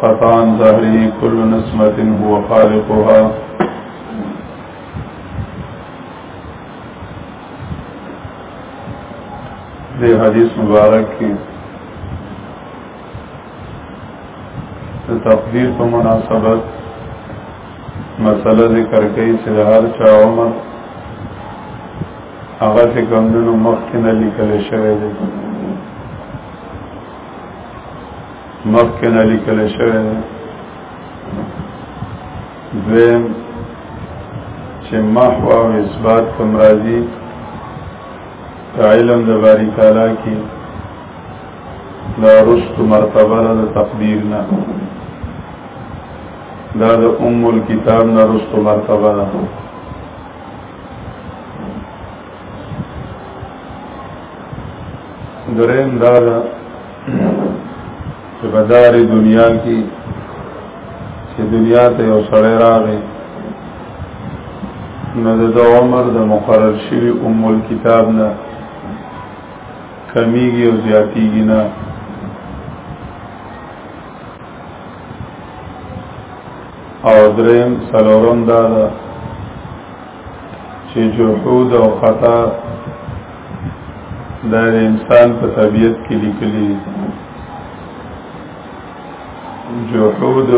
خطان ظاهری کل نسمت هو خالقها دی حدیث مبارک کی تقدیر په مناسبت مسله ذکر کوي چې د هر چا عمر هغه څه کمونو مخکې نه لیکل شوی دی مخکنه لیکل شوی دی دویم چې محو او اثبات کوم راځي علم د باری تعالی کې دا رشد مرتبه د تقدیر نه دا د ام الكتاب نه رشد مرتبه ده دریم دا ده چې په دارې دنیا کې چې دنیا ته یو سړی راغی نو د عمر د مقرر شوي ام الكتاب نه کمیږي او زیاتیږي نه او دریم سلورم دا ده چې جهود او خطا د انسان په طبیعت کې لیکلي جهود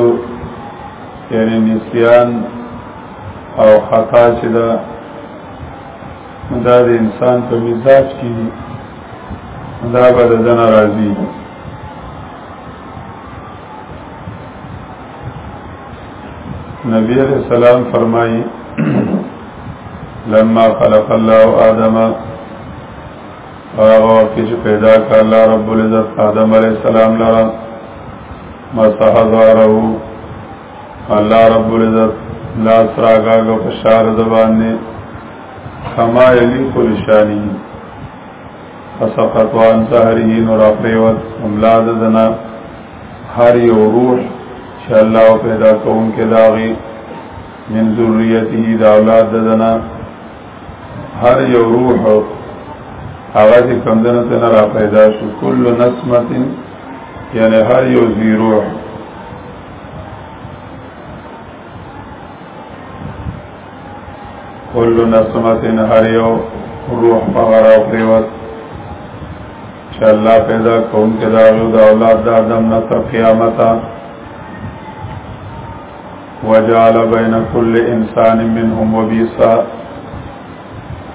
یعنی نسیان او خطا چې دا دا د انسان په مزاج کې دا به د دنه راځي نبی علیہ السلام فرمائی لما خلق الله آدم هغه وخت چې پیدا کړ الله رب العزت آدم علیہ السلام لرا مسح ظهره الله رب العزت لا سراغا کو فشار د باندې کما یلی کل شانی فسقط وان سهره نور اپریوت املاد زنا هر یو روح چې الله پیدا کوم کې داغي من ذریته د اولاد ددنه هر یو روح هغه چې کمدنه ته را پیدا شو کل نسمه یعنی هر یو زی روح کل نسمه هر یو روح په غره پریوت چې الله پیدا کوم کې دا یو د اولاد د آدم نه تر قیامت وجعل بین کل انسان منهم وبیسا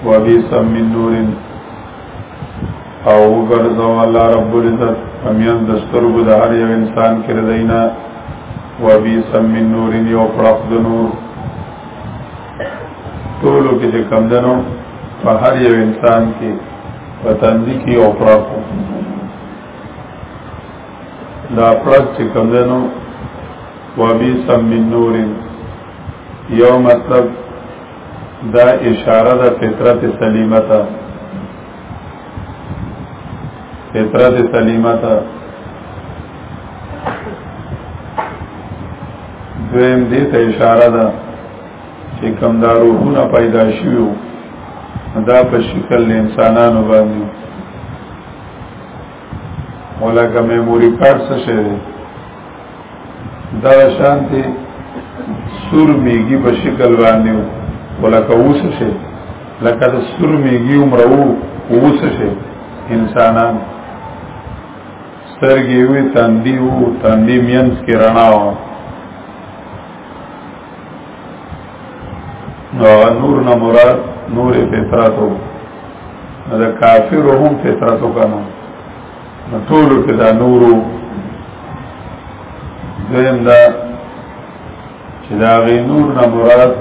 وبیسا من نور او ګرځو الله رب العزت امیان د سترګو د هر یو انسان کې ردینا وبیسا من نور یو پرخ د نور ټولو کې چې کم دنو په هر یو انسان کې په تندې کې او پرک دا پرک چې کم دنو وبي سم من نور یو مطلب دا اشاره د فطرت سلیمه ته فطرت سلیمه ته دویم دې ته اشاره ده چې کوم دا روحونه پیدا شوي دا په شکل انسانانو باندې ولکه میموري کارت څه شي دا شانتي سور میږي په شکل باندې ولکه اوس شي لکه د سور میږي عمر وو اوس شي انسانان سترګې وي تندې وو تندې مینس کې رڼا وو نو نور نه مراد نور فطرتو دا کافر هم فطرتو کنه نو ټول کې دا نورو دیم دا چې دا غي نور نه مراد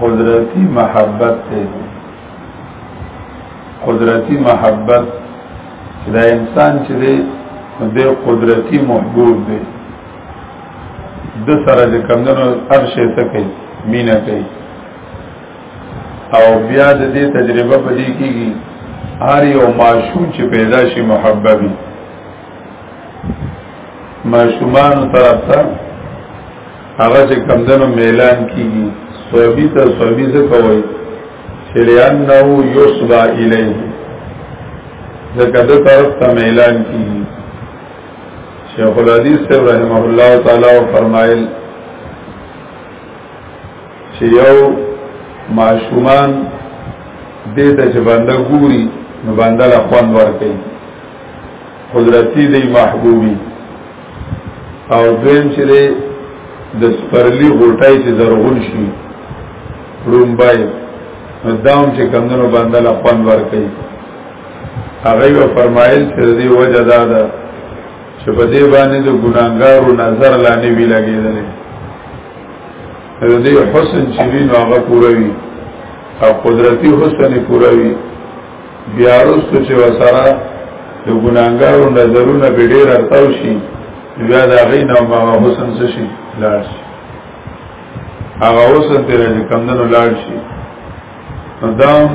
قدرتی محبت ته قدرتی محبت چې دا انسان چې دی د قدرتی محبوب دی د سره د کمندونو هر شي ته کوي مینا کوي او بیا د دې تجربه پدې کیږي هر یو معشوق چې پیدا شي محببي معشومان طرف ته هغه چې کمندونو میلان کیږي سوبي ته سوبي څه کوي چې لانه یصبا الیه ځکه د طرف ته میلان کیږي شیخ الحدیث صاحب رحمه الله تعالی فرمایل چې یو معشومان دې ته چې بنده ګوري نو بنده له خوان ورکړي قدرتی دی محبوبي او دویم چې دی د سپرلی غټای چې زرغون شي رومبای داوم چې کمندونو بنده له خوان ورکړي هغه یو فرمایل چې دې وجه دا ده چې په دې باندې د ګناګارو نظر لانی وی لګیدل دې حسن چې وینو هغه پوره وی او قدرتی حسن پوره وی بیا وروسته چې وسره د ګناګارو نظرونه به ډیر ارتاو شي بیا دا غین او ما حسن څه شي لاړ شي هغه حسن تیر چې کمندونو لاړ شي دام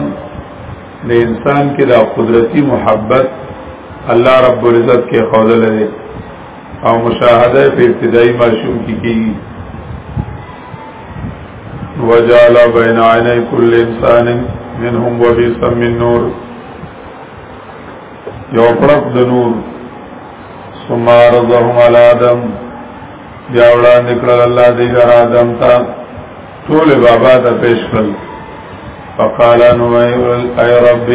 د انسان کې دا قدرتی محبت الله رب العزت کې خوده لري او مشاهده په ابتدایي ماشوم کې کیږي وجعل بين عيني كل انسان منهم وبيسا من نور یو پرق د نور ثم عرضهم على آدم بیا وړاندې کړل الله دې آدم ته ټول بابا ته پیش کړل فقال نو اي رب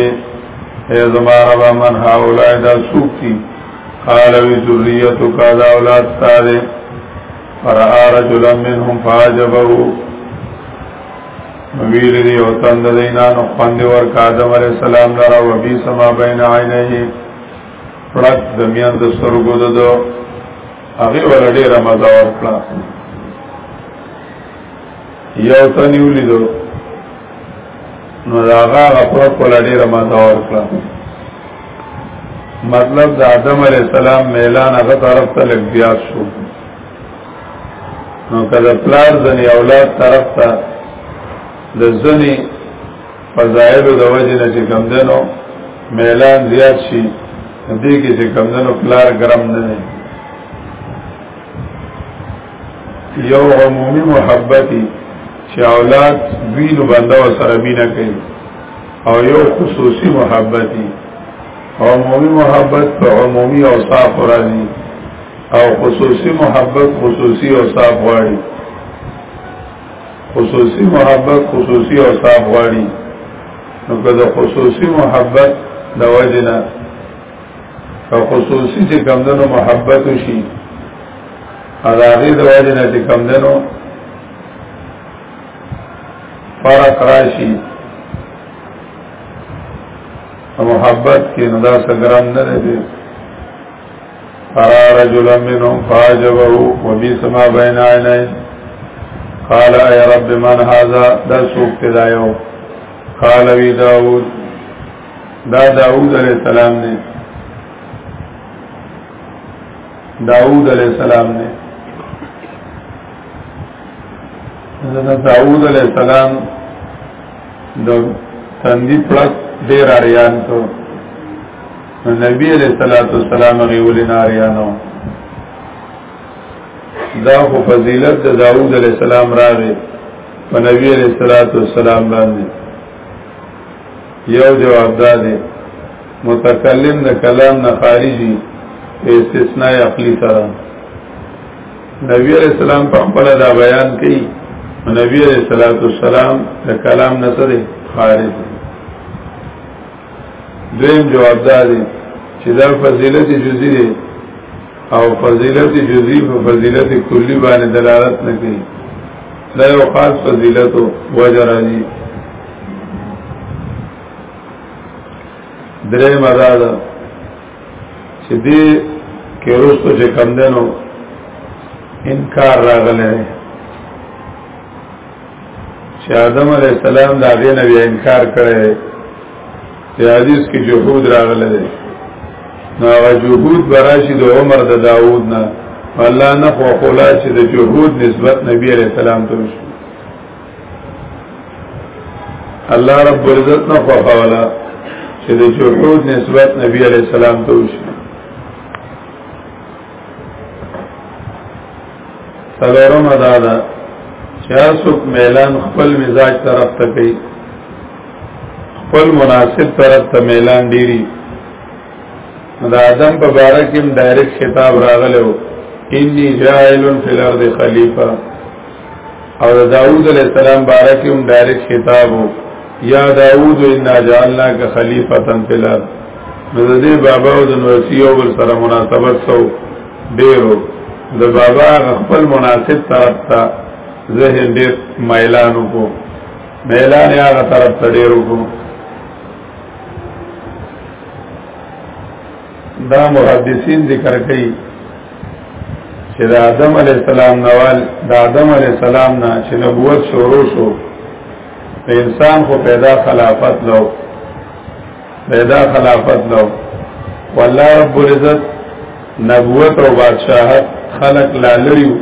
اي زما رب من هؤلاء دا سوکتی قال وی ذریتک دا اولاد تاره فرآ رجلا منهم فاجبه ویل دی او تند دینا نو خوند ور آدم علیہ السلام لرا و بی سما بین عینه پړک د میان د سترګو ددو هغه ور ډیره مزه ورکړه یو تنی ولیدو نو هغه غفور کولا ډیره ما دا ورکړه مطلب د آدم علی السلام میلان هغه طرف ته لګ بیا شو نو کله پلار ځنی اولاد طرف ته د ځنی فضایل د وجه نه چې کم دنو میلان زیات شي دې کې چې کم دنو پلار ګرم نه یو عمومي محبتي چې اولاد دوی نو بنده سره مینه کوي او یو خصوصي محبتي عمومي محبت په عمومي اوصاف راځي او خصوصي محبت خصوصي اوصاف غواړي خصوصي محبت خصوصي اوصاف غواړي نو که د خصوصي محبت د وجنه او خصوصي چې کمدنو محبت شي هغه د وجه نه چې کمدنو فرق راشي محبت کې نو دا سګرام نه دی فرا رجل منهم فاجبه وبيس ما بين عينيه قال يا رب من هذا دا سوق تدايو قال وی داود دا داوود علیہ السلام نے داوود علیہ السلام نے داوود علیہ السلام د تندی پړک ډیر اریان کو نبی علیہ الصلوۃ والسلام غیول ناریانو دا خو فضیلت د داوود علیہ السلام راغی په نبی علیہ الصلوۃ والسلام باندې یو جواب دا دی متکلم د کلام نه خارجي په استثناء عقلی سره نبی علیہ السلام په خپل دا بیان کوي نبی علیہ الصلوۃ والسلام د کلام نه سره خارج دویم جواب دا دی چې دا فضیلت جزئی دی او فضیلت جزئی په فضیلت کلی باندې دلالت نه کوي دا یو خاص فضیلت او وجه راځي درې مدار چې دې کې روستو چې کم دنو انکار راغلی چې آدم علی السلام دا غي نبی انکار کړي چې حدیث کې جهود راغلی دی نو هغه جهود براشي د عمر د داوود نه الله نه خو خلا چې د جهود نسبت نبی علی السلام ته وشي الله رب العزت نه خوښولا چې د جهود نسبت نبی علی السلام ته وشي سلورم ادا ده چې څوک ميلان خپل مزاج طرف ته کوي خپل مناسب طرف ته ميلان ډيري دا آدم په باره کې ډایرکټ خطاب راغلو انی جاعل فی الارض خلیفہ او د داوود علیه السلام باره کې هم ډایرک خطاب وو یا داوود انا جعلناک خلیفتا فی الارض نو د دې بابا او د نورسی او بل سره مناسبت سو ډیرو د بابا خپل مناسب طرف ته ذهن ډیر مایلان وکړو مایلان یې هغه طرف ته ډیر وکړو دا محدثین ذکر کوي چې د آدم علی السلام نوال د آدم علی السلام نه چې نبوت شروع شو په انسان خو پیدا خلافت لو پیدا خلافت لو والله رب العزت نبوت او بادشاہت خلق لا لريو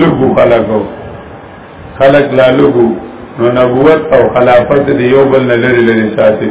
لګو خلقو خلق لا لګو نو نبوت او خلافت دی یو بل نه لري لري ساتي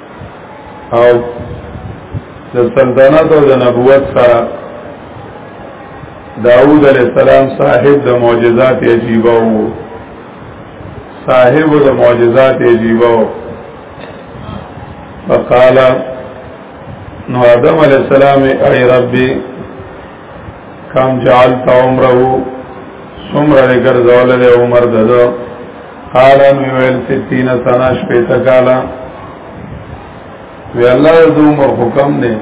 او د سلطنت او د نبوت سره داوود علیہ السلام صاحب د معجزات عجیبه وو صاحب د معجزات عجیبه وو فقال نو آدم علیہ السلام ای ربی کم جعلت عمره سمره ګرځول له عمر ددو قال نو ویل ستین سنا شپیتا کالا وی الله دو عمر حکم دے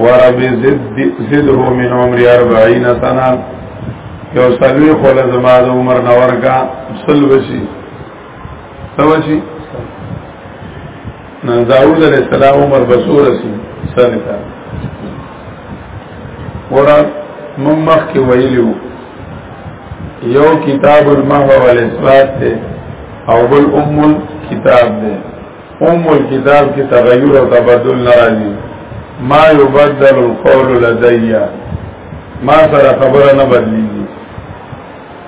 ورب زد زده من عمر 40 سنا یو سلوی خول زما د عمر نور کا سلوشی سوشی نو داوود علیہ السلام عمر بسور رسی سنتا ورا من مخ کې ویلو یو کتاب المحو والاثبات ته او بل ام کتاب ده ام الكتاب کې تغیر او تبدل ناراضي ما يبدل القول لدي ما سره خبره نه بدليږي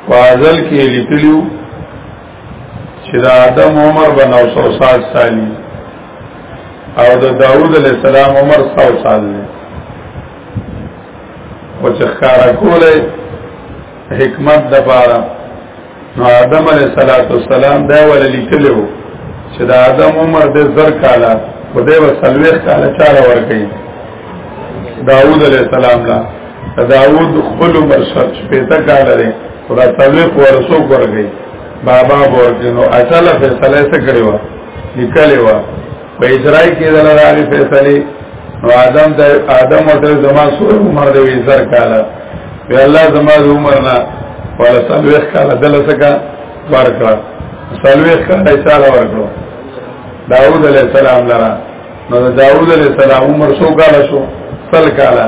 فازل کې لیکلو چې د آدم عمر به 960 سال او د داوود علی السلام عمر 100 سال دی او چې ښکارا کوله حکمت د پاره نو آدم علی السلام دا ول لیکلو چې د آدم عمر د زر کاله په دې وسلويخ کاله چاره ور کوي داوود علی السلام لا داوود خپل عمر 60 پته کاله خدا تعالی کو ورسو ورګي بابا ورګي نو اصل فیصله څه کړی و لیکلی و په اجرای کې د لارې فیصله نو آدم د آدم او تر زما سور عمر د ویزر کاله وی الله زما د عمر نه ولا سلوخ کاله دلسکا ورکړه سلوخ کاله سال ورکړه داوود علیہ السلام لرا نو داوود علیہ السلام عمر سو کاله شو سل کاله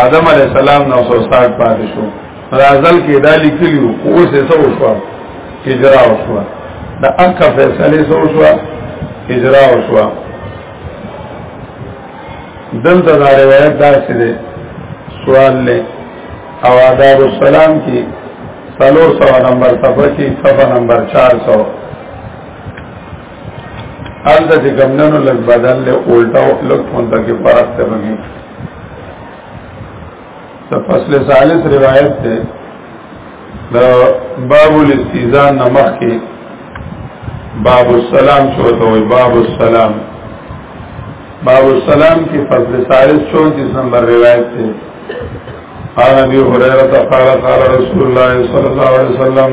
آدم علیہ السلام نو سو ساک پاتې شو رازل کې دا لیکلی وو خو اوس یې څه وشوه اجرا وشوه د اکه فیصله څه وشوه اجرا وشوه دلته دا روایت داسې ده سوال له او آداب السلام کې سلور سو نمبر صفحه کې صفحه نمبر 400 الته چې ګمننو لږ بدل له الټا لږ مونږ کې فرق ته بږي د فصل ثالث روایت ده د باب الاستیزان نمخ کې باب السلام چوته وي باب السلام باب السلام کې فصل ثالث 34 نمبر روایت ده عن ابي هريره قال قال رسول الله صلى الله عليه وسلم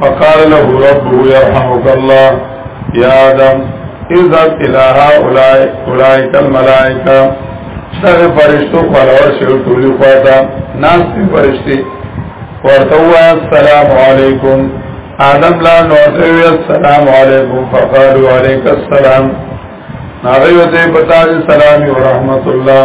فقال له ربه يرحمك الله يا آدم اذهب الى هؤلاء اولئك الملائکه دغه فرشتو خلور شو ټولي خواته ناس دي فرشتي ورته وایا السلام علیکم آدم لا نوته وی السلام علیکم فقالوا علیک السلام ناغیو ته پتا دي سلام او رحمت الله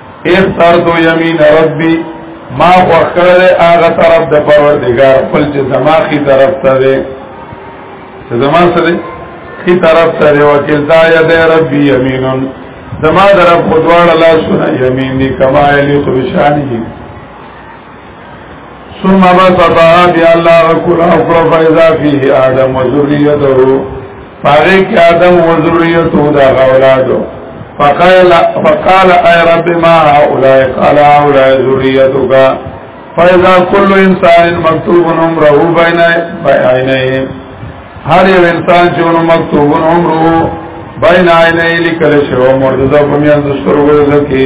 اختر دو یمین ربی ما وکړ له هغه طرف د پروردگار خپل چې زما خي طرف ته دی چې زما سره خي طرف ته دی وکیل دا یا دی ربي یمینن زما در په دواړه لاسونه یمین دي کما یلی تو شان دي ثم بسطها بیا الله رکل اخرى فإذا فيه آدم وذريته فاغیق آدم وذريته دا اولادو فقال فقال اي رب ما هؤلاء قال هؤلاء ذريتك فإذا كل انسان مكتوب عمره بين عينيه هر یو انسان چې ونه مکتوب عمره بین عینه لیکل شوی مرتضی په میان د سترګو کې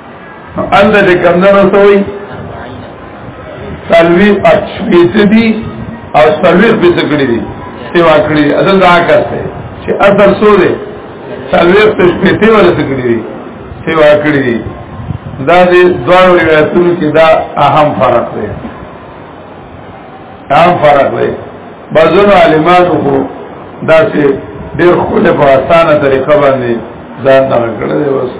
الله دې کمندونو سوي سلوي اچويت دي او سلوي په څکړي دي سیوا کړی اصل دا کار دی چې اثر سو دی سلوي په شپته ولا څکړي دي سیوا کړی دي دا دې دوه روایتونو کې دا اهم فرق دی اهم فرق دی بعضونو عالمانو خو دا چې ډېر خپل په اسانه طریقه باندې ځان نه کړی دی وسه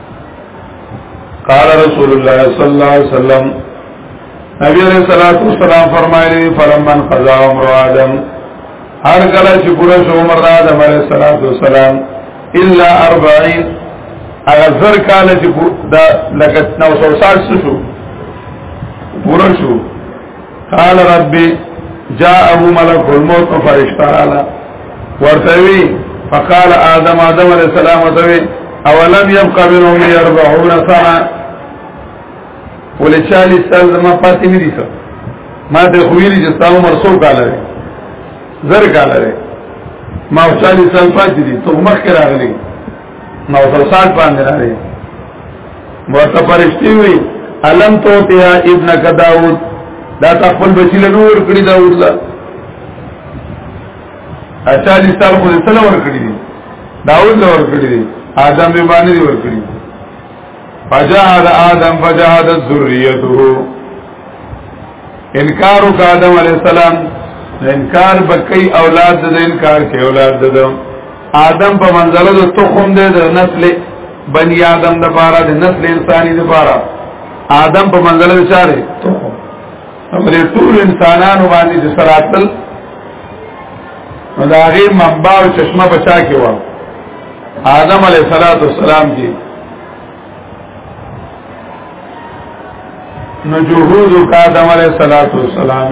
قال رسول الله صلی الله علیه وسلم نبی علیہ الصلوۃ والسلام فرمایلی فلمن قضا عمر آدم هر کله چې پوره شو عمر آدم علیہ الصلوۃ والسلام الا 40 اگر زر کال چې دا لکه 960 شو پوره شو قال ربي جاءه ملك الموت فرشتہ علی ورتوی فقال آدم آدم علیہ السلام ورتوی اولم يبقى منهم 40 سنه ولې 40 سال زما پاتې نه دي ما ته خویری چې تاسو عمر 100 کال لري زر کال لري ما 40 سال پاتې دي ته مخ کې راغلي نو فرسات باندې راغی ورته فرشتي وي علم تو تیا ابن کا داوود دا خپل بچی له نور کړی داوود لا اچھا دي سال خو سره ور کړی دي داوود له ور کړی دي آدم به باندې ور کړی فجاهد آدم فجاهد ذریته انکار وک آدم علی السلام انکار بکئی اولاد د انکار کې اولاد ددم آدم په منځله د تخم دی د نسل بنی آدم د پاره د نسل انساني د پاره آدم په منځله چاره تخم امر ټول انسانانو باندې د سراتل نو دا غي منبع او چشمه بچا کې و آدم علیه الصلاۃ والسلام کې نو جهود کا آدم علیه الصلاۃ والسلام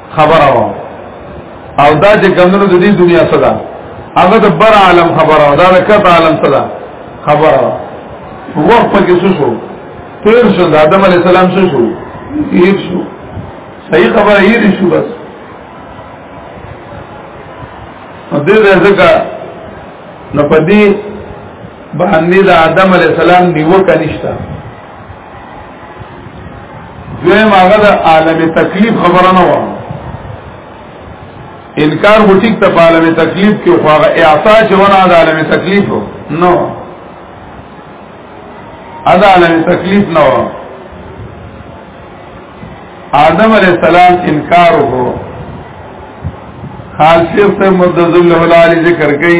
خبره و او دا چې کمونو د دې دنیا صدا هغه د بر عالم خبره و دا د کت عالم صدا خبره و وقت پکې څه شو تیر شو د آدم علی السلام څه شو هیڅ شو صحیح خبره یې شو بس دې ځکه نو پدې باندې د آدم علی السلام نیوکه نشته دوی ماغه د عالم تکلیف خبره نه و انکار هو ټیک ته عالم تکلیف کې خو هغه اعطا چې ونه د عالم تکلیف نو ادا عالم تکلیف نه و آدم علیہ السلام انکار ہو خالصیت سے مدذل حلالی ذکر گئی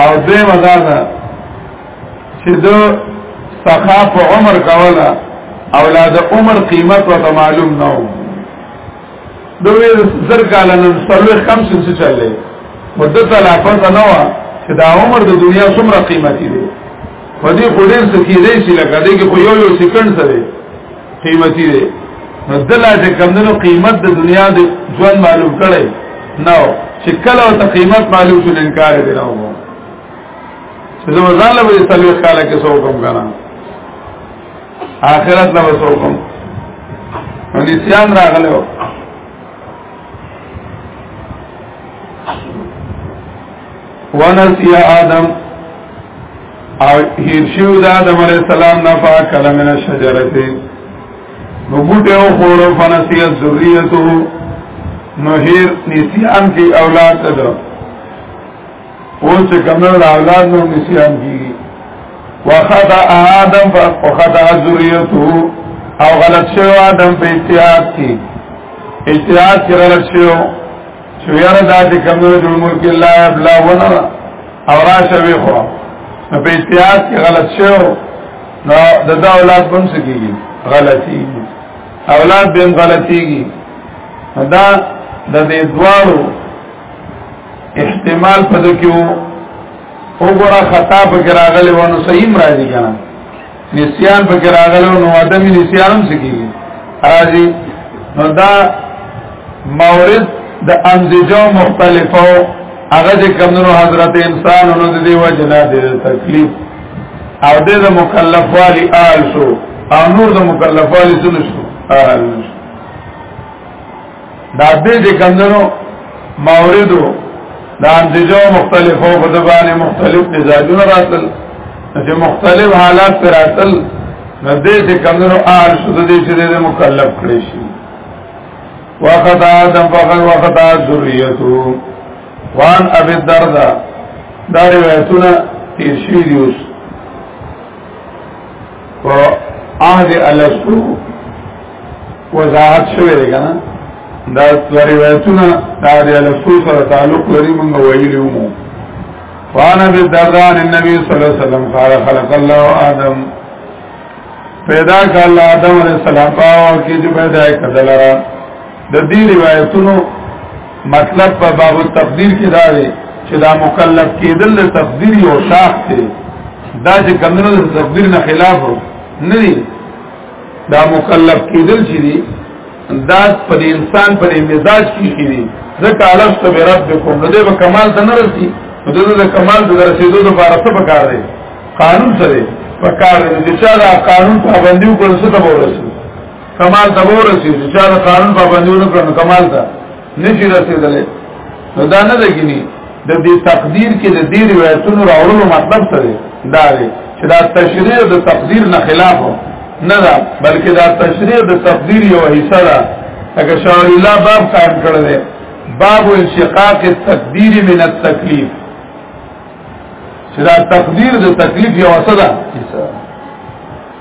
او دوی مدادا چې دو سخا په عمر کولا اولاد عمر قیمت و معلوم نه و دوی زر کالا نن سلوی خمس سن چلے مدت لا پتا نه و چې دا عمر د دنیا څومره قیمتي دی په دې خوري څه کې دی چې لکه دې کې خو یو یو سکند سره قیمتي دی نو دلا چې کمندونو قیمت د دنیا د ژوند معلوم کړي نو چې کله او ته قیمت معلوم شول انکار دی راو چې زما ځان له دې سلوخ کاله کې سو کوم کنه آخرت له سو کوم نو نسیان راغلو ونسي آدم او هیر شو دا آدم علیہ السلام نفع کلم من الشجرته نو بوټه او خورو فنسیه ذریته نو هیر نسیان کی اولاد ده او چې کمنو اولاد نو نسیان کی وخطا آدم فخطا ذریته او غلط شو آدم په اتحاد کی اتحاد کې غلط شو چې یاره دا چې کوم نه جوړ ملک الله ابلا ونه او راشه وی خو نو په اتحاد کې غلط شو نو د دا اولاد بم سکیږي غلطي اولاد بهم غلطيږي دا د دې دوارو احتمال پدې کې وګوره خطا په کې راغلی ونه صحیح راځي کنه نسیان پکې راغلو نو عدم نسیان هم سکی راځي نو دا مورد د امزجو مختلفو هغه چې کمنو حضرت انسان نو د دې وجه نه د تکلیف او د مکلف والی آل شو او نور د مکلف والی شنو شو آل شو دا دې چې کمدنو موردو دا انتجو مختلفو په دبانې مختلف مزاجونه راتل چې مختلف حالات پر راتل نو دې چې کمدنو آل شو دې چې دې مکلف کړی شي وقت آدم فقر وقت آد ذریتو وان ابی الدردہ دا روایتونه تیر شوی دی اوس په عهد الاسو وضاحت شوی دی کنه دا روایتونه دا د الاسو سره تعلق لري موږ ویلو مو فانا بالدردان النبي صلی الله علیه وسلم قال خلق الله آدم پیدا کړ الله آدم علیہ السلام او کې چې پیدا کړل د دې روایتونو مطلب په باب التقدیر کې دا دی چې دا مکلف کېدل د تقدیر یو شاخ دی دا چې کمنو د تقدیر نه خلاف نه دی دا مکلف کېدل چې دی دا په انسان پر مزاج کې کې دی ځکه الف ته ربکم نو دې په کمال ته نه رسی نو دغه د کمال د رسیدو لپاره څه پکار دی قانون سره پکار دی چې چا دا قانون پابندي وکړي څه ته ورسي کمال ته ورسې چې چا د قانون پابندونه کړو کمال ته نشي رسیدلې نو دا نه لګینی د دې تقدیر کې د دې روایتونو راوړلو مطلب څه دی دا دی چې دا تشریع د تقدیر نه خلاف نه ده بلکې دا تشریع د تقدیر یو حصہ ده لکه شاور الله باب قائم کړی دی باب انشقاق التقدیر من التکلیف چې دا تقدیر د تکلیف یو څه ده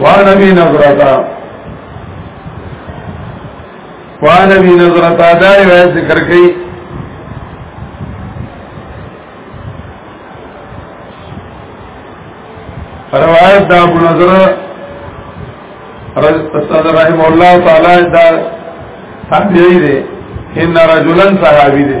وعن ابي نظرتا وعن ابي نظرتا دا روایت ذکر کړي روایت دا ابو نظر رضی رحم الله تعالی دا تابعی دی ان رجلن صحابی دی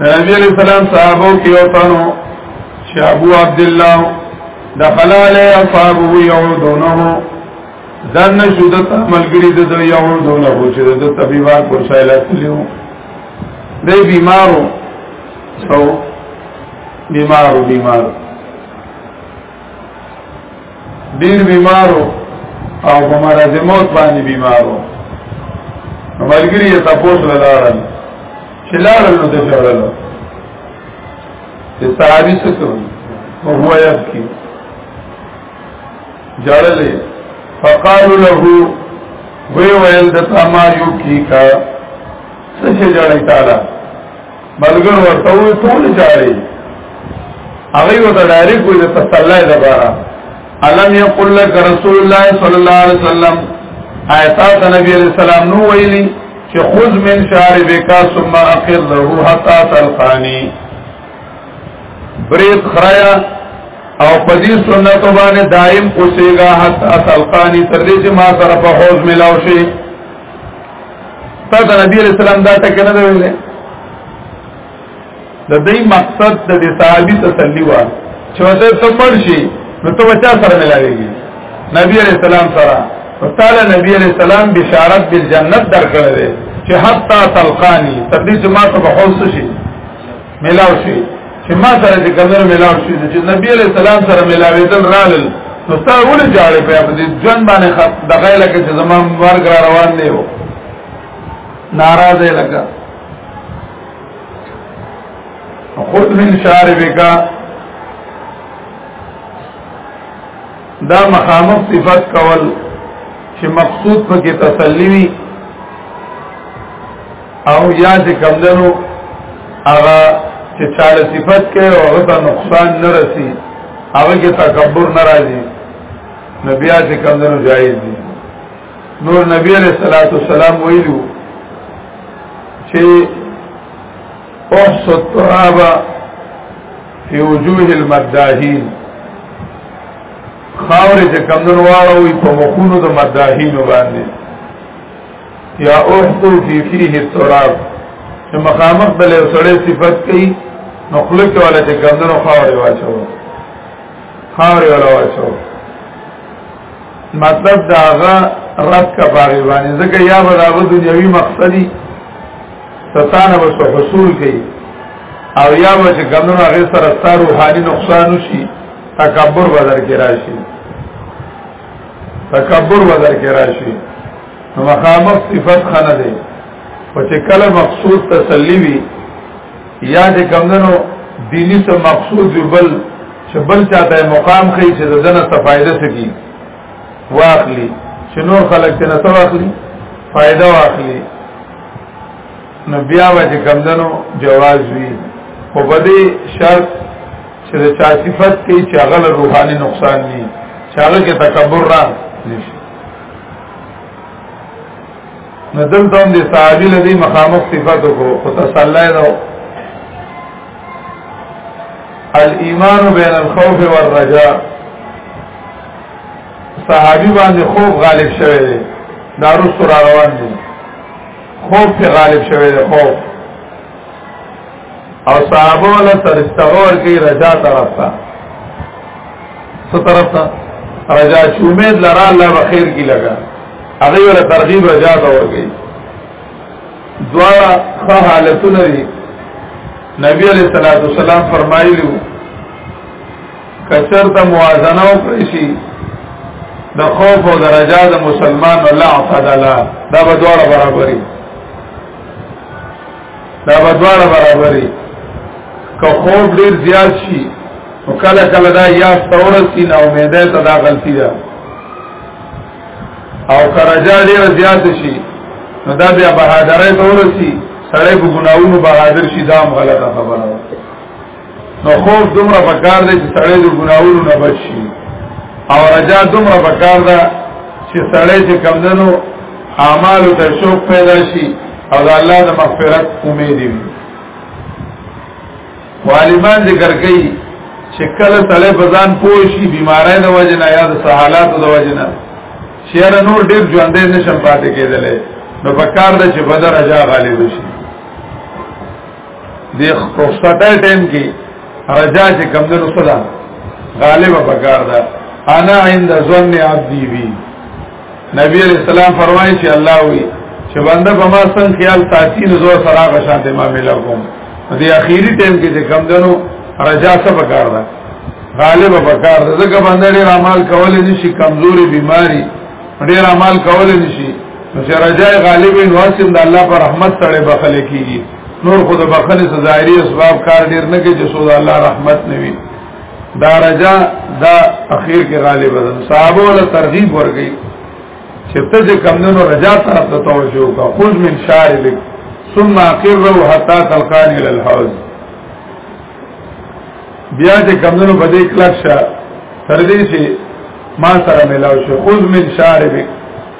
نبی علیہ السلام صحابو کی اوتانو چه ابو عبداللہ دخل علی اصحابو یعودونہو دن شدت ملګری د د یو دونه هو چې د طبيبات پر شایله تلو دی بیمارو سو بیمارو بیمارو ډیر بیمارو او په مرض موت باندې بیمارو ملګری یې تاسو له لاړل چې لاړل نو ته چړل چې صحابي څه کوي په هوايت کې جړلې فقالوا له وی ویل د تما یو کی کا څه چې جړی تعالی ملګر ورته وې ټول چاري هغه وته ډایرک وې د تسلی لپاره علم یقول لك رسول الله صلی الله علیه وسلم آیات نبی علیہ السلام نو ویلی چې خذ من شاربک ثم اقر له حتا تلقانی برید خرایا او پدی سنت باندې دائم اوسېګا حتا تلقانی تر دې چې ما طرف حوض ملاوي تا ته نبی علیہ السلام دا ټکه نه ویلې د دې مقصد د دې صحابي تسلی و چې وته تمړ شي نو ته بچا سره ملاويږي نبی علیہ السلام سره تعالی نبی علیہ السلام بشارت بالجنت درکړې چې حتا تلقانی تدې چې ما ته بحوث شي ملاو شي چې ما سره چې کمنو ملاو شي چې نبی علیہ السلام سره ملاوېدل رالل نو تا ولې جاړې په دې جن باندې خط دغه لکه چې زمام ورګ را روان دی و ناراضه لکه خود من شاربک دا مخامخ صفت کول چې مقصود پکې تسلی وي او یا چې کمدنو هغه چې چاله صفت کوي او هغه ته نقصان نه رسی هغه کې تکبر نه راځي نبی چې کمدنو جایز دي نور نبی علیہ الصلوۃ والسلام ویلو چې احصوا التراب فی وجوه المداهین خاورې چې کمدنو واړوي په مخونو د مداهینو باندې یا اوحتو فی فیه التراب چې مخامخ بل یو سړی صفت کوي نو خلک ولا چې ګندنو خاورې واچو خاورې ولا واچو مطلب دا هغه رد کا باغی باندې ځکه یا به دا غو دنیوي مقصدی ستانه به حصول کوي او یا به چې ګندنو هغه سره ستارو حالي نقصان شي تکبر بدر کې راشي تکبر بدر کې راشي نو مخامخ صفت خنه دی او چې کله مقصود تسلی وي یا د کمندنو دینی څه مقصود یو بل چې بل چاته مقام خي چې د دنه څه فائدہ سکی واخلي چې نور خلک ته نه څه واخلي فائدہ واخلي نو بیا به چې کمدنو جواز وي او په دې شرط چې د چا صفت کې چې هغه له روحاني نقصان نه چې هغه کې تکبر را نشي نو دلته هم د صحابي لدی مخامخ صفات کو خو تصلی نو الايمان بين الخوف والرجاء صحابي باندې خوف غالب شوی دی دارو سره روان دي خوف په غالب شوی دی خوف او صحابه له سر استغور کې رجا طرف تا څه طرف تا رجا چې امید لرا الله بخیر کی لگا هغه له ترغیب رجا ته ورګي دوا خه حالتونه دي نبی علیہ الصلوۃ والسلام فرمایلی کچر ته موازنه وکړي شي د خوف او درجه د مسلمان الله اعتدلا دا به دواړه برابرې دا به دواړه برابرې که خوف ډیر زیات شي او کله کله دا یا ستورسی نه امیده ته دا غلطی ده او کرجا ډیر زیات شي نو دا بیا بهادرې ته ورسی سړی په ګناوونو بهادر شي دا هم غلطه خبره ده نو خوف دومره پکار دی چې سړی د ګناوونو نه بچ شي او رجا دومره پکار ده چې سړی چې کمدنو اعمالو ته شوق پیدا شي او د الله د مغفرت امید وي والمان ذکر کوي چې کله سړی په ځان پوه شي بیمارۍ د وجې نه یا د سهالاتو د وجې نه شعر نور ډیر ژوندې نشم پاتې کېدلې نو پکار ده چې بدر رجا غالب شي د رخصتای ټیم کې رجا چې کم ده رسولا غالبا پکار ده انا عند ظن عبدي بي نبی علیہ السلام فرمایي چې الله وي چې بنده په ما څنګه خیال ساتي نو زو سره غشان ته ما ملو کوم د اخیری ټیم کې چې کم دنو رجا څه پکار ده غالبا پکار ده ځکه باندې ډیر اعمال کول نشي کمزوري بیماری ډیر اعمال کول نشي نو چې رجا غالبا واسم د الله پر رحمت سره بخله کیږي نور خو د بخنه سزایری اسباب کار ډیر نه کې چې سود الله رحمت نوي دا رجا دا اخیر کې غالب ده صحابه له ترغیب ورګي چې ته چې کمندونو رجا طرف ته توجه وکړه خود من شاربک ثم اقره حتا تلقان الى الحوض بیا چې کمندونو په دې کلک شه تر دې چې ما سره ملاو شو خود من شاربک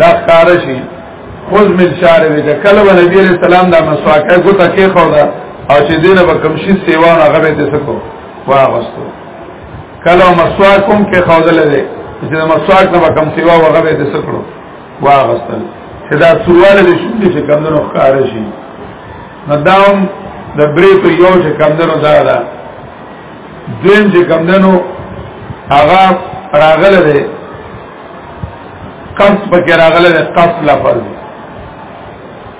دا ښکار شي خود من شعر وی چې کله ول نبی علیہ السلام دا مسواکه ګوته کې خو دا او چې دینه به کوم شي سیوا هغه به تاسو کو واغستو کله مسواکم کې خو دلته چې د مسواک نه به کوم سیوا هغه به تاسو کړو واغستل چې دا سرواله دې شوندې چې کم نه ښکار شي نداوم د برې په یو چې کم نه دا دا دین چې کم نه هغه راغله قص پکې راغله ده قص لفظ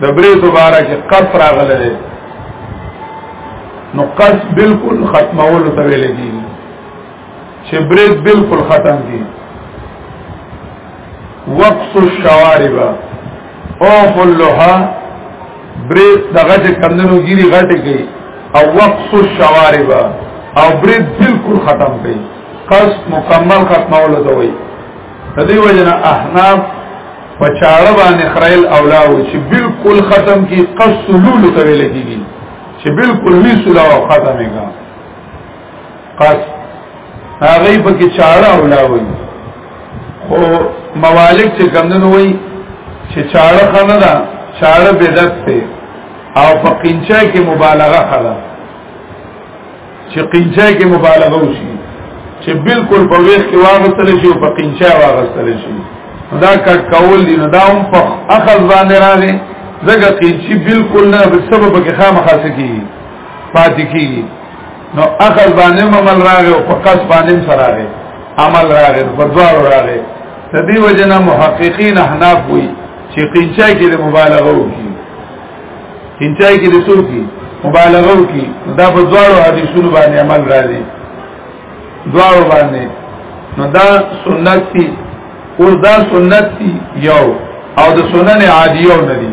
د برې دوباره کې قص راغله ده نو قص بالکل ختمول ته ویل دي چې برې بالکل ختم دي وقص الشوارب او خلها برې دغه چې کندنو ګيري غټي کوي او وقص الشوارب او برې بالکل ختم کوي قصد مکمل ختمولو ته وایي د دې وجنه احناف په چاړه باندې خړایل اولا و چې بالکل ختم کی قصد لول ته ویل کیږي چې بالکل وی سلا او ختمه کا قصد هغه په کې چاړه اولا وایي خو موالک چې کمندنو وایي چې چاړه خنه ده چاړه بدعت ته او په قینچه کې مبالغه خلا چې قینچه کې مبالغه وشي چې بالکل په ویخ کې واغستل شي او په قینچه واغستل شي دا کټ کول دي دا هم په اخذ باندې راځي ځکه قینچي بالکل نه په سبب کې خامخا سکی پاتې کیږي نو اخذ باندې عمل راغی او په قص باندې سره راغی عمل راغی په دوار راغی د دې وجنه محققین احناف وي چې قینچه کې مبالغه وکړي انتهای کې د څو کې مبالغه وکي دا په دواړو حدیثونو باندې عمل راځي دواړو باندې نو دا سنت دي او دا سنت دي یو او د سنن عادیو نه دي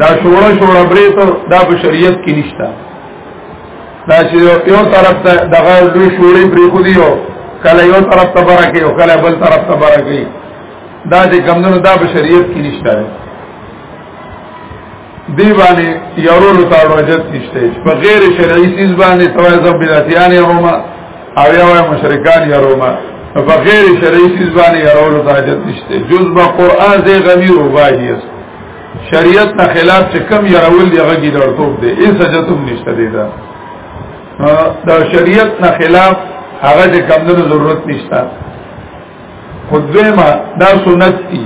دا شوړه شوړه برې ته دا په شریعت کې نشته دا چې یو طرف ته دغه لوی شوړې برې خو دی یو کله یو طرف ته برکه یو کله بل طرف ته برکه دا د کمندونو دا په شریعت کې نشته دی باندې یورو له تاړو اجت نشته په غیر شرعي سیس باندې توای زم بدعتیان یروما او یا وای مشرکان یروما په غیر شرعي سیس باندې یورو له تاجت نشته جز با قران زې غمی او باهی است شریعت نه خلاف چې کم یرول دی غږی درتوب دی ای سجتم نشته دی دا دا شریعت نه خلاف هغه چې کم نه ضرورت نشته خو دویمه دا سنت دی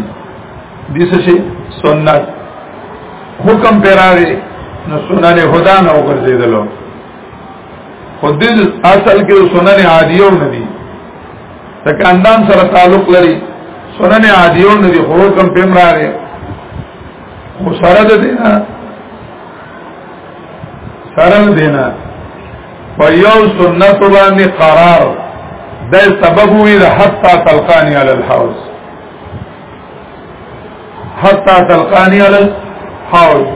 دی څه شي سنت حکم پیراوي نو سنن خدا نه وګرځیدلو خو دې اصل کې سنن عادیو نه دي تک اندام سره تعلق لري سنن عادیو نه دي خو حکم پم راغی خو سره دې نه سره دې نه په یو سنت باندې قرار د سبب وی د حتا تلقانی علی الحوض حتا تلقانی علی الحوض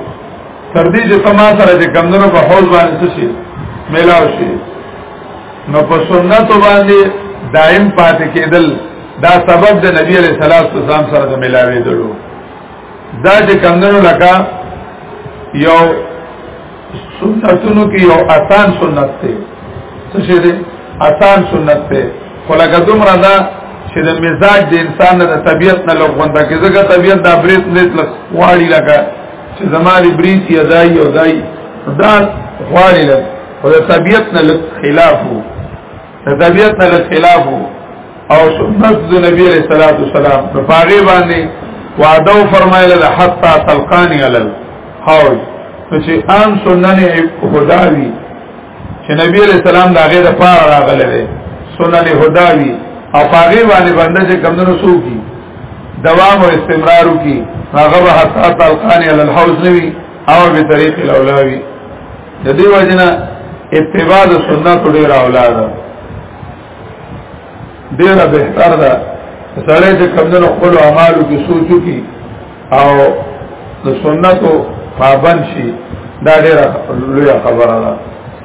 تر دې چې تما سره چې کمندونو په حوض باندې شي میلاو شي نو په سنت باندې دائم پاتې کېدل دا سبب د نبی علیہ الصلوۃ والسلام سره د ملاوي دلو دا چې کمندونو لکه یو سنتونو کې یو آسان سنت دی څه شي دی آسان سنت دی خو لکه دومره دا چې د مزاج د انسان نه د طبیعت نه لغونده کې ځکه طبیعت دا بریت نه تل واړی لکه چې زماري بریت یا دای او دای دا واړی لکه او د طبیعت نه خلاف وو د طبیعت نه خلاف او سنت د نبی علیہ الصلوۃ والسلام په پاغه باندې وعده فرمایل د حتا تلقانی علل حوج چې عام سنن خداوی چې نبی علیہ السلام دا غیر پار راغله ده سنن خداوی او پاغه باندې باندې چې کمندونو سوقي دوام او استمرار کی هغه حتا تلقانی علل حوج نوی او به طریق الاولوی د دې وجنه اتباع د سنت ډیر اولاد ډیر بهتر ده سړی چې کمزنو خپل اعمالو کې سوچو کی او د سنتو پابند شي دا ډیره لویه خبره ده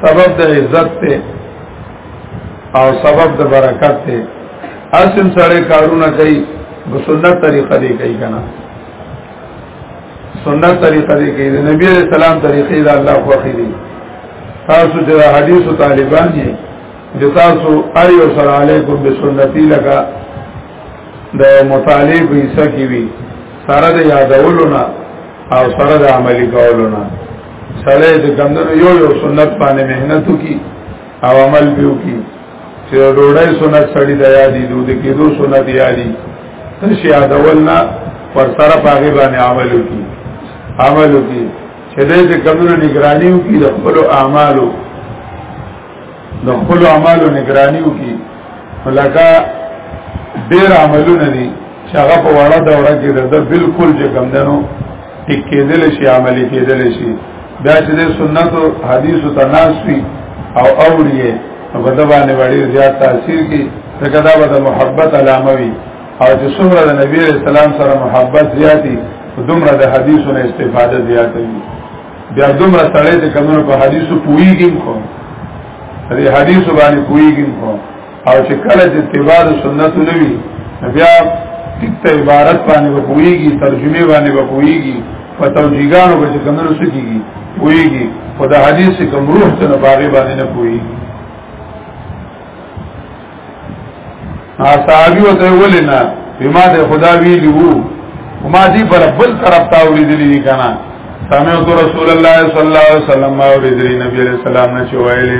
سبب د عزت ته او سبب د برکت ته اسم سړی کارونه کوي په سنت طریقه دی کوي کنه سنت طریقه دی کې د نبی علیہ السلام طریقې دا الله خوخي دي تاسو چې د حدیث طالبان یې د تاسو اری او سره علیکم بسنتی لگا د مطالب حصہ کی وی سره د یادولو نه او سره د عملی کولو نه سره د ګندنو یو یو سنت باندې مهنت کی او عمل بیو کی چې ډوډۍ سنت سړی د یادې دود کېدو سنت یادې تشي یادول نه پر سره پاغي باندې عمل وکي عمل وکي چې دې کمونه نگرانی وکي د خپل اعمالو د خپل اعمالو نگرانی وکي لکه ډېر عملونه دي چې هغه په وړه دوره کې ده بالکل چې کم دنو ټیک کېدل شي عملي کېدل شي بیا چې د سنت او حدیث ته ناسوي او اوري په دبانې وړي زیات تاثیر کی ځکه دا به محبت علامه وي او چې څومره د نبی رسول الله سره محبت زیاتی دومره د حدیثو نه استفاده زیاته وي بیا دومره سړی د کمونو په حدیثو پوېږي خو د حدیثو باندې پوېږي خو او چې کله چې اتباع سنت نوي بیا ټیک ته عبارت باندې وکويږي ترجمه باندې وکويږي په توجیهګانو کې کوم نو سکیږي ویږي په د حدیث کوم روح ته نه باغې باندې نه کوي ها صحابي وته ولنا بما ده خدا ویلی وو وما دي پر بل طرف تا ویلي دي کنه سمعت رسول الله صلی الله علیه وسلم او رسول نبی علیہ السلام نے چویلې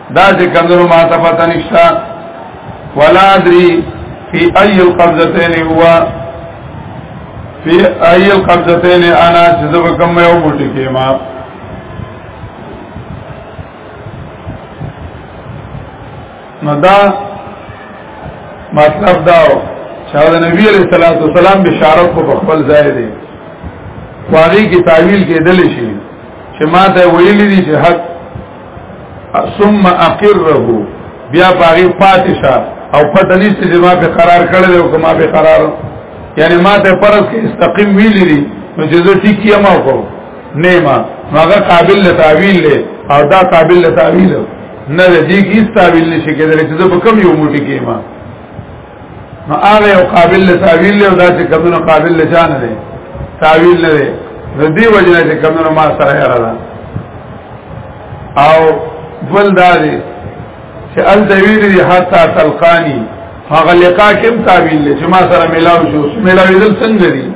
دا چې کمدنو ما ته پته نشته ولا ادري في اي القبضتين هو في اي القبضتين انا چې زه کوم یو بوټی کې ما نو دا مطلب داو چې د نبی عليه الصلاه والسلام بشارت په خپل ځای دی واغی کی تعویل کې دل شي چې ما ته ویلي دي چې حق ثم اقره بیا باغی پاتشا او پتہ نشته چې ما په قرار کړل او کما په قرار یعنی ما ته پرس کې استقیم ویلی دي نو چې زه ټیک یم او کو نیما هغه قابل له تعویل له او دا قابل له تعویل نه دی هیڅ تعویل نشي کېدلی چې زه په کم یو موټی کې ما نو هغه یو قابل له تعویل له دا چې کمونو قابل له ځان نه تعویل نه دی د دې وجنه چې کمونو ما سره یې راځه او بل دا دی چې ال دویل دی حتا تلقانی هغه لقا کوم تعویل له چې ما سره ملاو شو ملاوی دل څنګه دی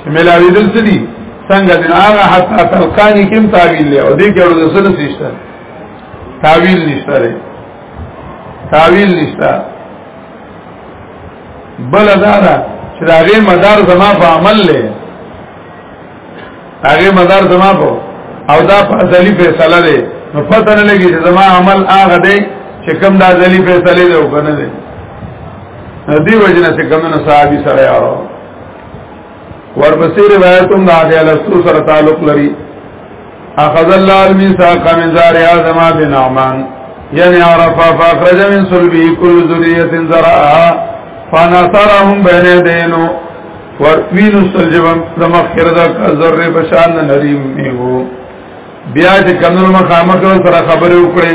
چې ملاوی دل څه دی څنګه دی هغه حتا تلقانی کوم تعویل له او دې کې ورته څه نشته تعویل نشته تاویل نشتا بل دارا چې داغه مدار زما په عمل لې هغه مدار زما په او دا په ازلی فیصله ده نو پته نه لګي چې زما عمل هغه دی چې کوم د ازلی فیصله ده او کنه ده ندی وجنه چې کوم نه صحابي سره یارو ورپسې روایتوم د هغه له سره تعلق لري اخذ الله الميثاق من زار اعظم بن نعمان يعني عرف فاخرج من صلبه كل ذريه زرعها فنصرهم بين دينه ورپینو سلجبم دمخ کرده که ذره پشان نریم میو بیا چې کمنو مخامخ سره خبرې وکړي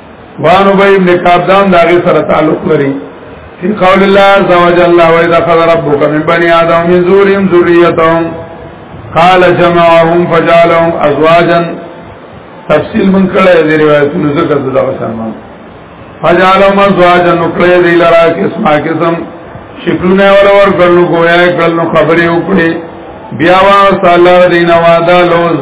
وان ابي ابن كعب دام داغه سره تعلق لري في قول الله عز وجل واذا خذ ربك من بني ادم من ذريهم ذريتهم قال جمعهم فجعلهم ازواجا تفصيل من کړه دې روایتونو ذکر دغه سلمان فجعلهم ازواجا نکړه دې لرا قسمه قسم شکلونه ور ور کړلو گویا کړلو خبرې وکړي بیا وا صلی الله دین وادا لوز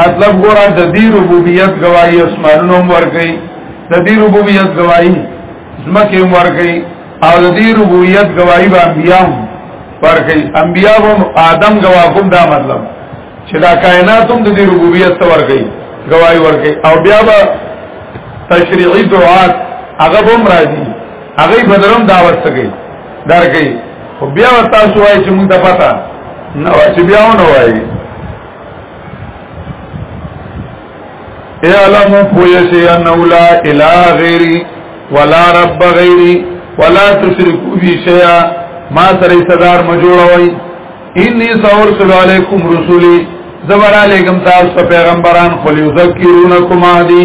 مطلب ګوره د دې ربوبیت گواہی اسمانونو هم ورکړي د دې ربوبیت گواہی زمکه هم ورکړي او د دې ربوبیت گواہی به انبیا هم ورکړي انبیا هم آدم گواه کوم دا مطلب چې دا کائنات هم د دې ربوبیت ته ورکړي گواہی ورکړي او بیا به تشریعي دعات هغه هم راځي هغه بدرم دعوت کوي درکې خو بیا تاسو وایي چې موږ ته پتا نه وایي چې بیا نه وایي اعلم پویسی انو لا الہ غیری ولا رب غیری ولا تشرکو بی شیعا ما سره صدار مجوړوي انی سور صلی علیکم رسولی زبر علیکم تاسو پیغمبران خلیو ذکرونکم عادی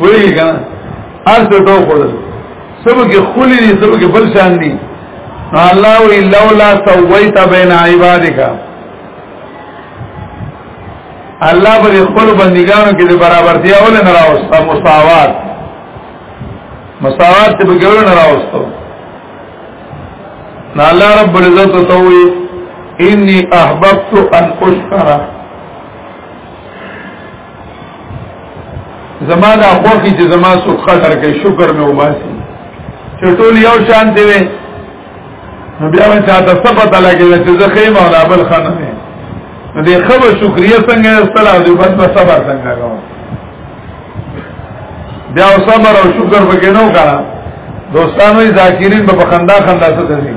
ویږي کنه ارته تو خورل سب کې خولي دي سب کې بل شان دي الله وی لولا سویت بین عبادک الله پر خپل بندګانو کې د برابرتیا ول نه راوسته مساوات مساوات ته بګور نه راوسته نه الله رب العزت ته وی انی احببت ان اشکرک زما دا خوخي چې زما سو قدر کې شکر مې وباسي چې ټول یو شان دی وي نو بیا مې چاته سپته لګي چې زه خیمه ولا بل خانه نه نو دې خبر شکریا څنګه استلا دې بس په صبر څنګه کوم بیا صبر او شکر پکې نو کړه دوستانو ذاکرین په خندا خندا څه دي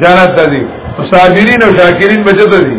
جنت دي صابرین او شاکرین بچته دي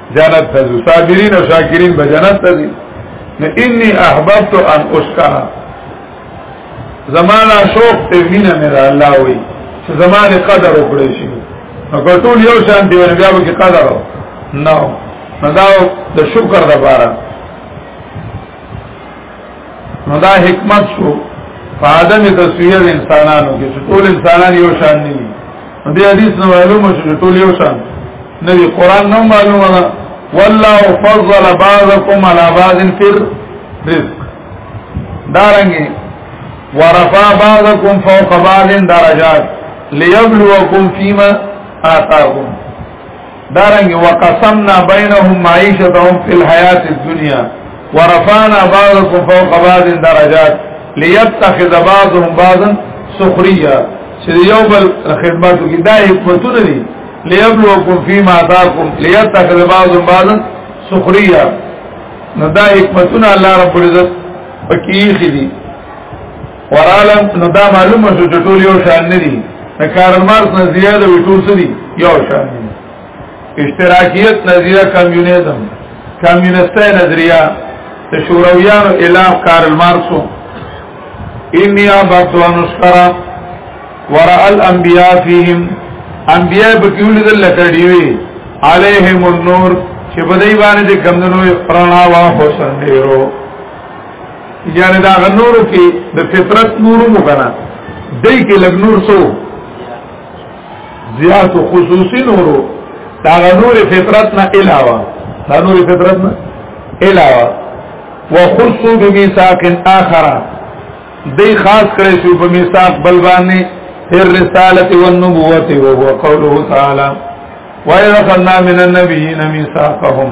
جنت ته ځو صابرین او شاکرین به جنت ته ځي نو انی احببت ان اسکنا زمانہ شوق ته وینه مې الله وی چې زمانه قدر وکړي شي نو ټول یو شان دی بیا به قدر نو نو دا د شکر لپاره نو دا حکمت شو په آدم تسویه د انسانانو کې چې ټول انسانان یو شان نه دي نو دې حدیث نو معلومه شو چې ټول یو شان نه دي قران نو معلومه ده والله فضل بعضكم على بعض في الرزق دارنګي ورفع بعضكم فوق بعض درجات ليبلوكم فيما آتاكم دارنګي وقسمنا بينهم معيشتهم في الحياه الدنيا ورفعنا بعضكم فوق بعض درجات ليتخذ بعضهم بعضا سخريه چې یو بل خدمتو کې دا حکمتونه دي ليبلوكم فيما اتاكم ليتخذ بعضهم بعضا سخريه نو دا حکمتونه الله رب العزت پکې خېدي ورالم نو دا معلومه شو چې ټول یو شان نه دي د کارمارس نظریه د ټول سری یو شان دي اشتراکیت نظریه کمیونیزم کمیونستای نظریه د شورویانو اعلان کارل مارکسو انی عبدت ونشکرا ورع الانبیاء فیهم انبیاء بکیول دل لکڑیوی علیهم النور چې بدای باندې د کمندونو پرانا وا حسن دیرو یعنی دا غنورو کې د فطرت نور مو کنه دای کې لګ نور سو زیات خصوصي نورو دا غنور فطرت نه علاوه دا نور فطرت نه علاوه وخصو بمیثاق اخر دی خاص کړی شو په میثاق بل باندې هر رسالت او نبوت او هو قوله تعالی وَيَأْخَذْنَا مِنَ النَّبِيِّينَ مِيثَاقَهُمْ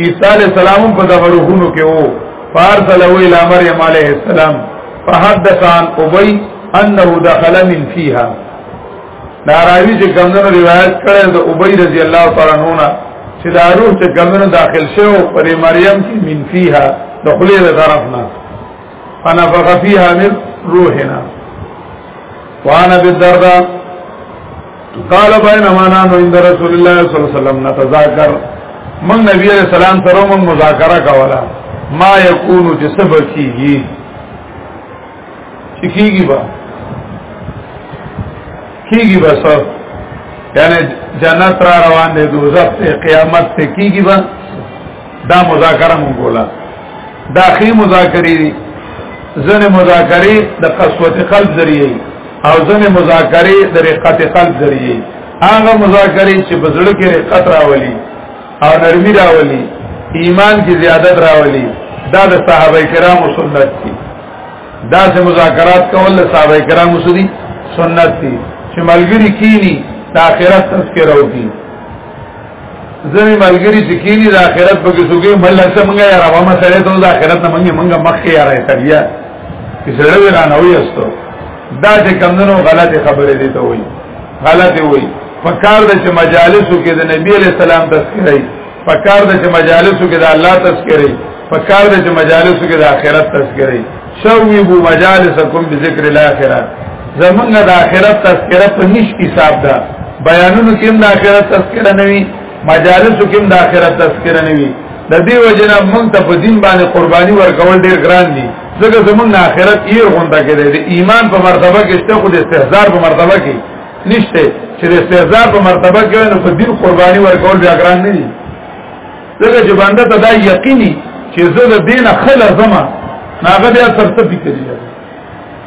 عیسی علیہ السلام په دغه روحونو کې وو فارسل الى مریم علیہ السلام فحدث عن ابي انه دخل من فيها ناراوی چې کمنو روایت کړي د ابي رضی الله تعالی عنہ چې دا روح چې کمنو داخل شو پر مریم کې من فيها دخلې له طرف نه انا فخفيها من روحنا وانا بالدرداء قال بينما نحن عند رسول الله صلى الله عليه وسلم نتذاكر من نبی علیہ السلام سره من مذاکره کوله ما یکونو چې سبا کیږي چې کیږي با کیږي با سر یعنی جنت را روان دی دوزخ ته قیامت ته کیږي با دا مذاکره مونږ کوله دا خي مذاکري دي ځنه مذاکري د قسوت قلب ذریعہ او ځنه مذاکري د رقت قلب ذریعہ هغه مذاکري چې بزړه کې رقت راولي او نرمي راولي ایمان کې زیادت راولي دا د صحابه کرامو سنت دي دا سه مذاکرات کول د صحابه کرامو سدي سنت دي چې ملګری کینی د آخرت تذکرہ وکړي زمي ملګری چې کینی د آخرت په کې سوګي مل څه مونږه یا رب ما سره ته د آخرت نه مونږه مونږه مخ کې یاره تریا چې سره وینا نه وي استو دا چې کمندونو غلطه خبره دي ته وایي غلطه وایي فکر د چې مجالسو کې د نبی علی السلام تذکرې فکر د چې مجالسو کې د الله تذکرې فکر د چې مجالسو کې د آخرت تذکرې شویبو مجالسکم بذکر الاخره زمونږ د اخرت تذکرہ په نش حساب ده بیانونو کې د اخرت تذکرہ نه وي مجالسو کې د اخرت تذکرہ نه وي د دې وجنه مونږ ته په دین باندې قرباني ورکول ډیر ګران دي ځکه زمونږ د اخرت یې غونډه کې ده د ایمان په مرتبه کې شته خو د استهزار په مرتبه کې نشته چې د استهزار په مرتبه کې نو په دین قرباني ورکول بیا ګران نه دي دغه چې باندې ته دا یقیني چې زه د دین خل زما ناغه بیا سر څه فکر دی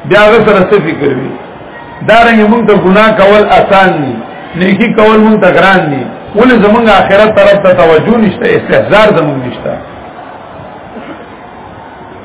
بیا هغه سره څه فکر وی دا رنګ موږ ته ګناه کول آسان دي نیکی کول موږ ته ګران دي ولې زمونږ آخرت طرف ته توجه نشته استحزار زمونږ نشته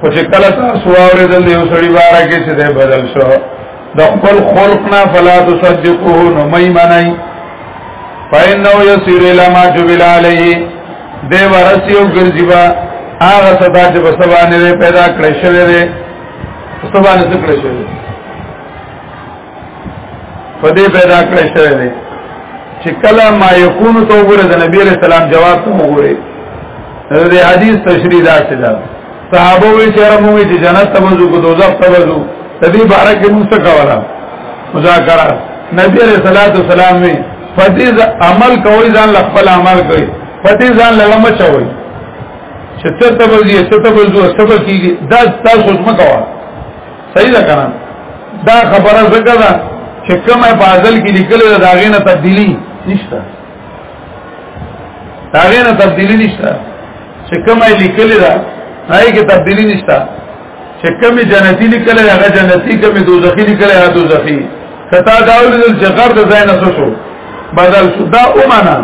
خو چې کله تاسو واورېدل یو سړي باره کې چې دی بدل شو د خپل خلق نه فلا تصدقوه نو مې منئ فإنه يسير إلى ما جبل عليه دی ورسی او ګرځي با هغه صدا چې بسبانه پیدا کړی شوی دی بسبانه څه کړی شوی دی په دې پیدا کړی شوی دی چې کله ما یکون تو وګوره د نبی علیہ السلام جواب ته وګوره د حدیث تشریح داسې ده صحابه وی چې رمو وی چې جنت ته وځو کو دوزخ ته وځو د دې باره کې موږ څه کولا مذاکرات نبی علیہ الصلوۃ والسلام وی فدیز عمل کوي ځان خپل عمل کوي فدیز ځان لغم چوي چې څه ته وځي څه ته وځو څه به کیږي دا تاسو څه کوئ صحیح ده کنه دا خبره زګه ده چې کومه په ازل کې لیکل ده دا غینه تبدیلی نشته دا غینه تبدیلی نشته چې کومه لیکل ده هغه کې تبدیلی نشته چې کومه جنتی لیکل ده هغه جنتی کومه دوزخی لیکل ده هغه دوزخی کتا دا ولل چې غر د ځای نه شو بدل شو دا اومانا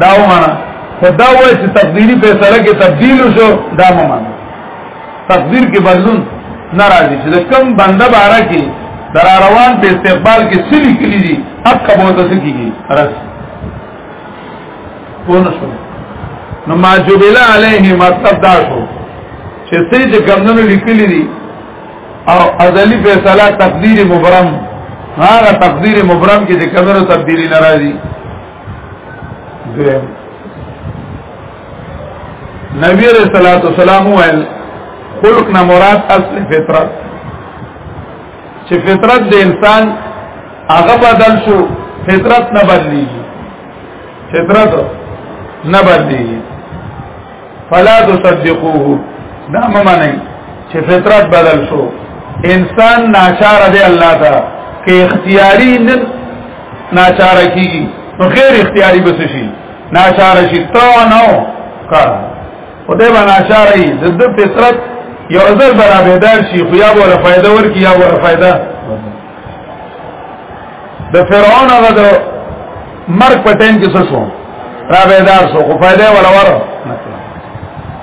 دا اومانا خدا وای چې تقدیری فیصله کې تبدیل شو دا اومانا تقدیر کې بدلون ناراضي چې کوم بنده بارا کې در روان په استقبال کې سلی کلی دي حق کبو ته کیږي رس پونه شو نو ما جبل علیه مطلب دا شو چې سې چې کمنو لیکلی دي او ازلی فیصله تقدیر مبرم هغه تقدیر مبرم کې چې کمنو تبدیلی ناراضي دویم نبی علیہ الصلوۃ والسلام ویل خلق نه مراد اصل فطرت چې فطرت د انسان هغه بدل شو فطرت نه بدلیږي فطرت نه بدلیږي فلا تصدقوه دا ممنه چې فطرت بدل شو انسان ناچار دی الله تا کې اختیاري نه ناچار کیږي نو غیر اختیاري بس شي ناشار شي تو نو کار او دې باندې ناشار ای د د فطرت یو ځل برابر دار شي خو یا ولا فائدہ ورکی یا ولا فائدہ د فرعون هغه د مرګ په ټیم کې څه شو را بیدار شو خو فائدہ ولا ور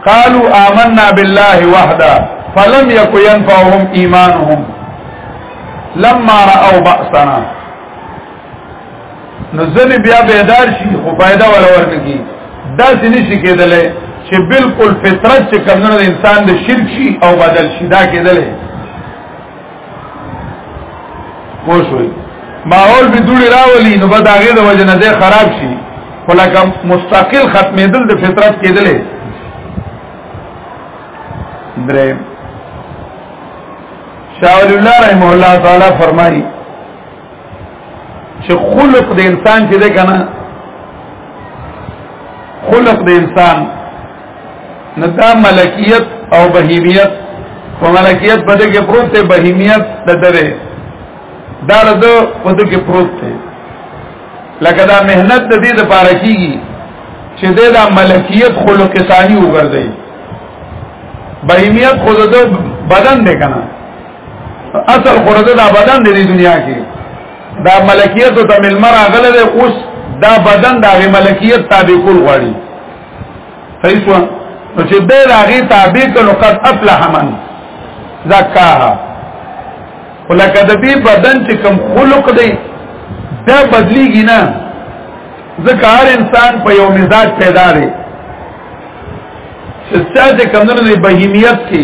قالوا آمنا بالله وحده فلم يكن ينفعهم ايمانهم لما راوا باسنا نو ځنې بیا بیدار شي خو فائدہ ولا ورنګي دا څه نشي کېدلې چې بالکل فطرت چې کمنو انسان د شرک شي او بدل شي دا کېدلې پوښوي ماحول به دوړي راولي نو بد هغه د وجه نه ده خراب شي ولکه مستقل ختمېدل د فطرت کېدلې درې شاول الله رحمه الله تعالی فرمایي چې خلق د انسان چې ده کنه خلق د انسان نه دا ملکیت او بهیمیت په ملکیت په دې کې پروت دی بهیمیت د دره دا د په دې کې پروت دی لکه دا مهنت د دې لپاره کیږي چې دا ملکیت خلق ثانی وګرځي بهیمیت خود د بدن دی کنه اصل خورده دا بدن دی دنیا کې دا ملکیت ته ملمر اغله ده اوس دا بدن دا غي ملکیت تابع کول غواړي صحیح شو نو چې دا غي تابع کړو قد افلح من زکاها ولکه د دې بدن چې کم خلق دی دا بدلیږي نه ځکه هر انسان په یو مزاج پیدا دی چې څه چې کمونه بهیمیت کې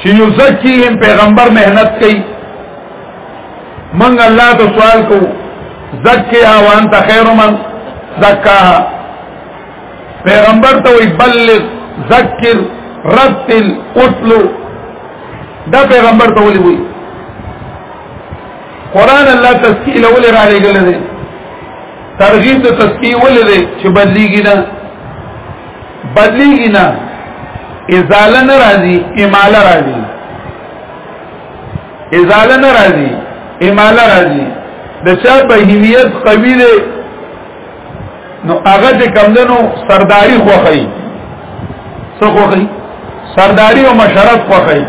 چې یزکیهم پیغمبر مهنت کوي من الله ته سوال کو زکیها وانت خیر من زکاها پیغمبر ته وی بلغ ذکر رتل اتلو دا پیغمبر ته ولي وی قران الله تسکیل ولې را لګل دي ترغیب د تسکیه ولې چې بدلیږي نه بدلیږي نه ازاله نه راځي اماله راځي ازاله نه راځي اماله راځي د چا په هویت قوی دی نو هغه چې کمندنو سرداری خوخی څه خوخی سرداری او مشرف خوخی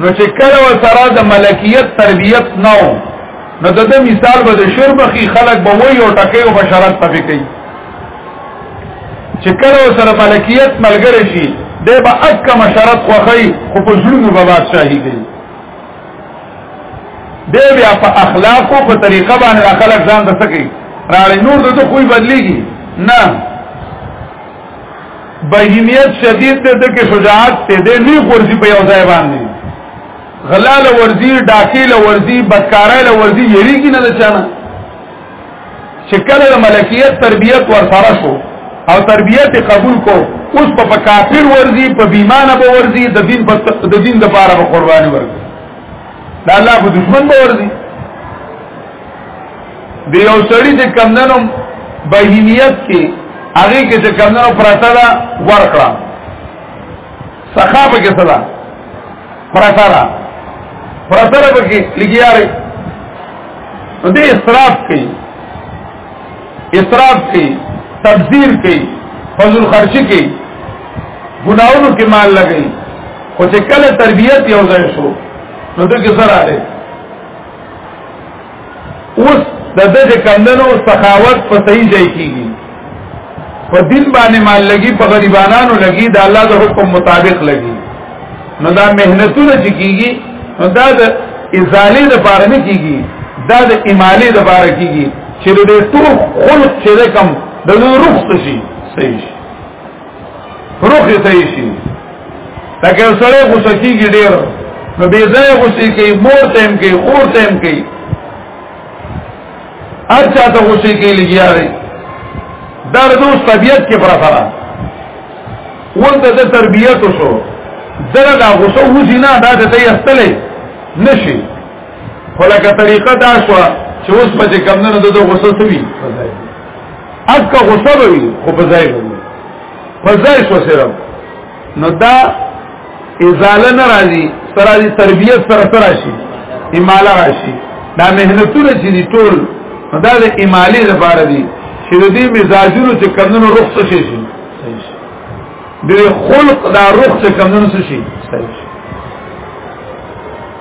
نو چې کله و سره د ملکیت تربیت نه نو د دې مثال به د شربخي خلک به وایو ټکې او بشارت پکې کوي چې کله سره ملکیت ملګری شي د به اکه مشرت خوخی خو په ظلم به بادشاہي کوي د بیا په اخلاقو په طریقه باندې اخلاق ځان ته سکی راړي نور دته کوئی بدليږي نه بهیمیت شدید ته د کې شجاعت ته د نه ورزي په یو ځای باندې غلال ورزي ډاکیل ورزي بدکارای ورزي یریږي نه چانه چې کله د ملکیت تربیت ورسره شو او تربیت قبول کو اوس په کافر ورزي په بیمانه به ورزي د دین په د دین د پاره به قرباني ورزي دا الله په دشمن به ورزي د یو سړي د کمندنو بهیمیت کې هغه کې چې کمندنو پراته دا ورکړه سخا په کې صدا پراتارا پراتارا په کې لګیاره نو دې اسراف کوي اسراف کوي تبذیر کوي فضل خرچي کوي ګناونو کې مال لګي خو چې کله تربيت یو ځای شو نو دغه سره راځي اوس د دې کمندونو سخاوت په صحیح ځای کیږي په دین باندې مال لګي په غریبانو لګي د الله د حکم مطابق لګي نو دا مهنتونه چې کیږي نو دا د ازالې د پاره نه کیږي دا د امالې د پاره کیږي چې د ټول خلق چې کم د روح څه شي صحیح شي روح یې صحیح شي تکه سره غوسه کیږي ډیر نو بې ځای غوسه کوي مور تم کوي خور تم کوي هر چا ته غوسه کوي لګیا دی در دوست طبیعت کې پر سره ولته د تربیت وشو دغه دا غوسه وځي نه دا ته یې استلې نشي خلکه طریقه دا شو چې اوس په کمنه د غوسه سوي اګه غصه وي خو په ځای وي په ځای شو سره نو دا ازاله نه راځي سره دي تربيت سره سره شي اماله راشي دا مهنتونه چې دي ټول دا د امالي لپاره دي چې د دې مزاجونو چې کمونو رخصت شي شي د خلق دا رخصت کمونو شي صحیح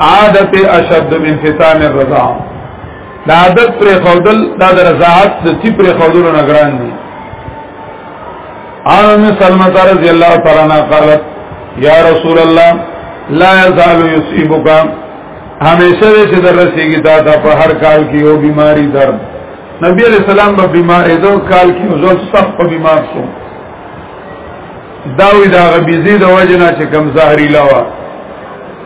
عادت اشد من ختام الرضا دا عادت پر خودل دا د رضاعت د تی پر خودل نه ګران دي ان ام سلمہ رضی الله تعالی عنها قالت یا رسول الله لا یزال یصيبک همیشه چې در رسیږي دا د په هر کال کې یو بیماری درد نبی علیہ السلام په بیمار ایدو کال کې زو سخت په بیمار شو داوی دا غبیزی د وجنه چې کم ظاهری لوا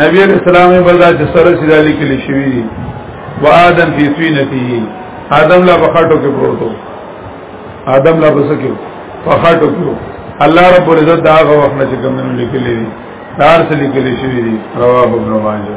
نبی علیہ السلام بدا چې سره سیدا لیکل شوی دی و آدم فی سوینته آدم لا بخټو کې پروتو آدم لا بسکه بخټو کې الله رب العزت دا هغه وخت چې کوم نه لیکل دی دار څه لیکل شوی دی رواه ابن ماجه